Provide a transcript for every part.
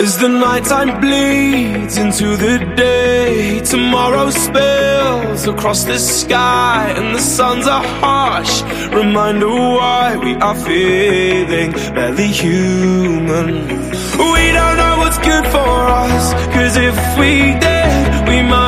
As the nighttime bleeds into the day, tomorrow spills across the sky, and the suns are harsh. Reminder why we are feeling barely human. We don't know what's good for us, cause if we did, we might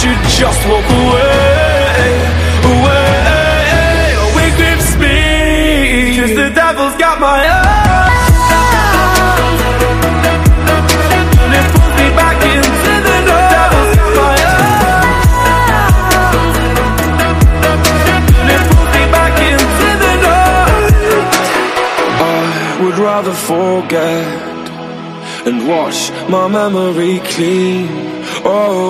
should just walk away Away. It grips me Cause the devil's got my would rather forget and wash my memory clean. Oh,